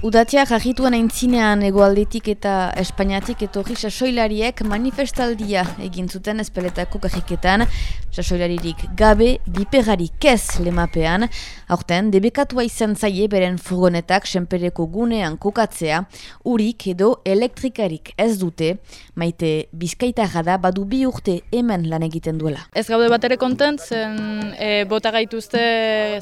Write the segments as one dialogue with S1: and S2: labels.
S1: Udatia jarrituan aintzinean egoaldetik eta Espainiatik etorri sasoilariek manifestaldia egin zuten espeletako kajiketan. Sasoilaririk gabe, biperari kez lemapean. Aurten, debekatua izan zaie beren furgonetak senpereko gunean kokatzea, urik edo elektrikarik ez dute, maite bizkaitarra da badu bi urte hemen lan egiten duela.
S2: Ez gaude bat ere kontent, zen e, bota gaituzte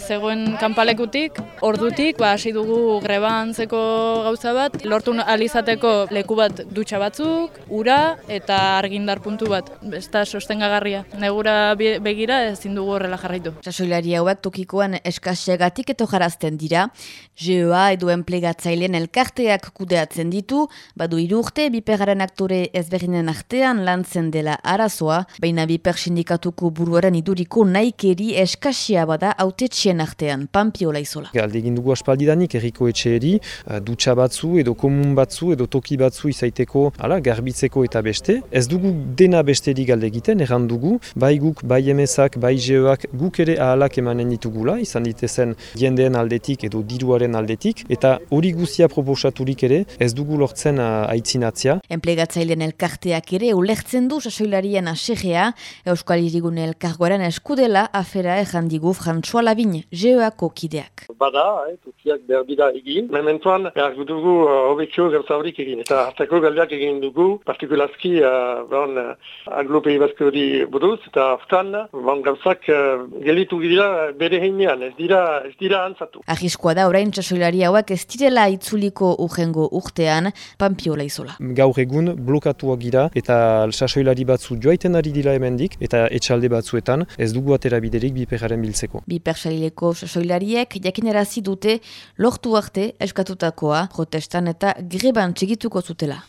S2: zegoen kanpalekutik, ordutik, ba, hasi dugu greban gauza bat, lortu alizateko leku bat dutxa batzuk, ura eta argindar puntu bat. Ez da sostengagarria. Negura begira ezin dugu horrela jarraitu.
S1: Sasoilari hauek tokikoan eskasegatik eto jarazten dira. GEOA edo enplegatzailean elkarteak kudeatzen ditu, badu irurte, biperaren aktore ezberdinen artean lantzen dela arazoa, baina biper sindikatuko buruaren iduriko naikeri eskasia bada autetxien artean, pampiola izola.
S3: Galdegin dugu aspaldidanik erriko etxeeri, dutxa batzu edo komun batzu edo toki batzu izaiteko ala, garbitzeko eta beste. Ez dugu dena besteri galde egiten, erran dugu, bai guk, bai emezak, bai geoak, guk ere ahalak emanen ditugula, izan ditezen jendeen aldetik edo diruaren aldetik, eta hori guzia proposaturik ere, ez dugu lortzen uh, aitzinatzia.
S1: Enplegatzailean elkarteak ere ulertzen du sasoilarian asegea, Euskal Irigune elkargoaren eskudela afera erran digu François Labin, geoako kideak.
S4: Bada, eh, tukiak berbida egin, mementoan behar dugu uh, hobekio gauza horik egin. Eta hartako galdeak egin dugu, partikulazki uh, bon, uh, aglopei hori buruz, eta hortan bon, gauzak uh, gelitu gira bere heinean, ez dira, ez dira antzatu.
S1: Ahiskoa da, orain txasoilari hauak ez direla itzuliko urrengo urtean, pampiola izola.
S3: Gaur egun blokatuak gira, eta txasoilari batzu joaiten ari dira hemendik, eta etxalde batzuetan ez dugu atera biderik biperaren biltzeko.
S1: Bipersaileko txasoilariek jakinerazi dute lortu arte eskatutakoa protestan eta greban txigituko zutela.